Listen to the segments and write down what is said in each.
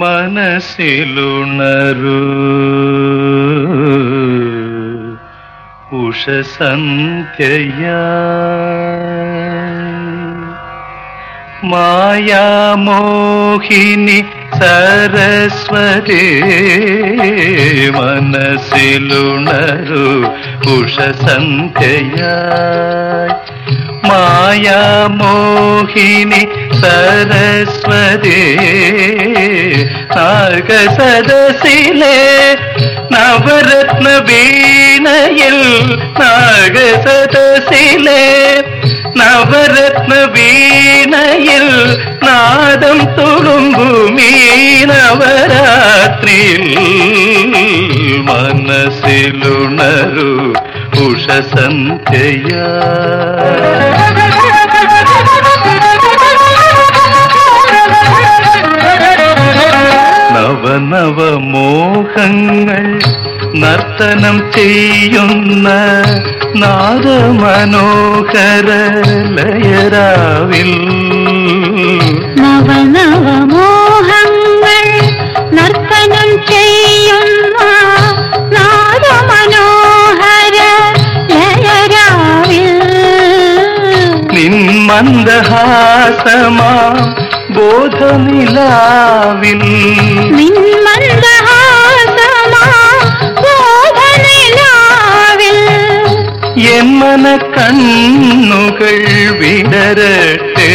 മനസ്സിലുണരൂ ഉഷസന്ധ്യ മായാമോഹിനി സരസ്വതി മനസ്സിലുണരു ഉഷസന്ധ്യ മായാമോഹിനി സരസ്വതി നാഗസദസിലെ നവരത്ന വീണയിൽ നാഗസദസിലെ നവരത്ന വീണയിൽ നാദം തുളുമ്പുമീ നവരാത്രിയിൽ മനസ്സിലുണരു ഉഷസന്ധ്യയാ. നവനവ മോഹങ്ങൾ നർത്തനം ചെയ്യുന്ന നാദമനോഹര ലയരാവിൽ നവനവമോഹങ്ങൾ നർത്തനം ചെയ്യുന്ന നാദമനോഹര ലയരാവിൽ നിൻ മന്ദഹാസമാ ബോധനിലാവിൽ നിന്മന്ദഹാസമാ ബോധനിലാവിൽ. എൻ മന കണ്ണുകൾ വിടരട്ടെ.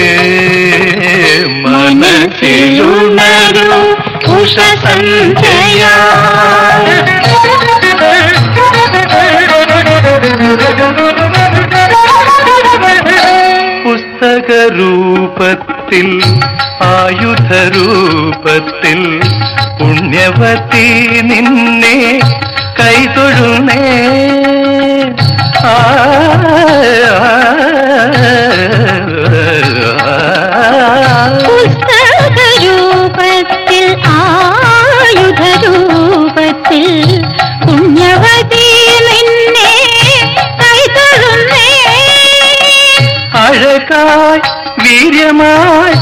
മനസ്സിലുണരു പുസ്തക പുസ്തകരൂപത്തിൽ ആയുധരൂപത്തിൽ പുണ്യവതി നിന്നെ കൈതൊഴുന്നേ. ആ, വീര്യമായി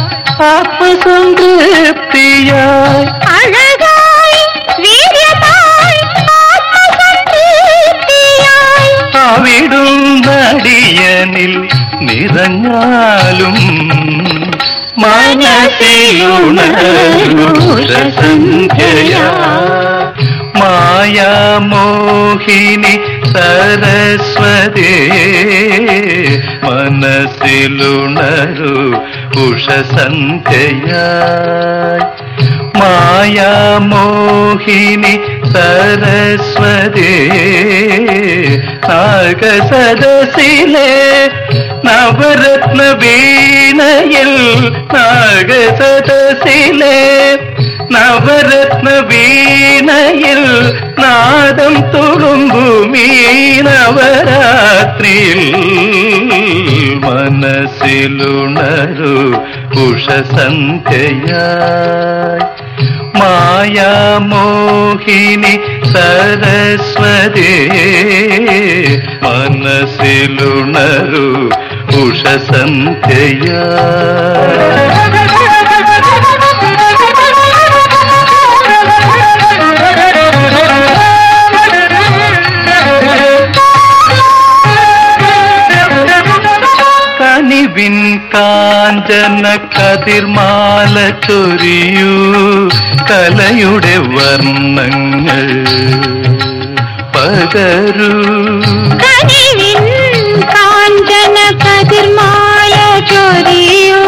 ആത്മസംതൃപ്തിയായി അഴകായി വീര്യമായി ആത്മസംതൃപ്തിയായി. അവിടും നടിയനിൽ നിറഞ്ഞാലും മനസ്സിലുണരുഷസന്ധ്യയാ മായാമോഹിനി സരസ്വതി മനസ്സിലുണരു ഉഷസന്ധ്യയായി. മായാമോഹിനി സരസ്വതി നാഗസദസിലെ നവരത്ന വീണയിൽ നാഗസദസിലെ നവരത്ന വീണയിൽ നാദം തുളുമ്പുമീ നവരാത്രിയിൽ മനസ്സിലുണരു ഉഷസന്ധ്യയായി. മായാമോഹിനി സരസ്വതി മനസ്സിലുണരു ഉഷസന്ധ്യയാ കാഞ്ചന കതിർമാല ചൊരിയൂ. കലയുടെ വർണങ്ങൾ പകരൂ. കാഞ്ചന കതിർമാല ചൊരിയൂ.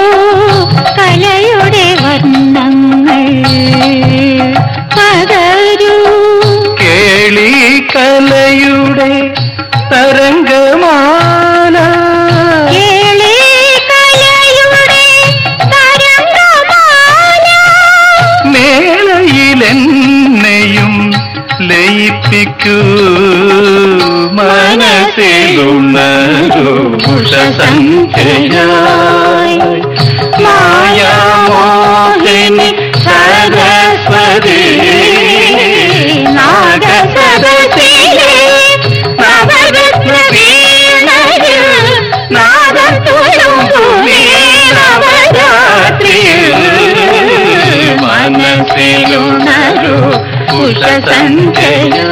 കലയുടെ വർണങ്ങൾ പകരൂ. കേളി കലയുടെ തരംഗമാല ലയിപ്പിക്കൂ. മനസ്സിലുണരു ഉഷസന്ധ്യയായി മായാമോഹിനി സരസ്വതി. നാഗസദസിലെ നവരത്ന വീണയിൽ നാദം തുളുമ്പുമീ നവരാത്രിയിൽ മനസ്സിലുണരു മനസ്സിലുണരൂ ഉഷസന്ധ്യയോ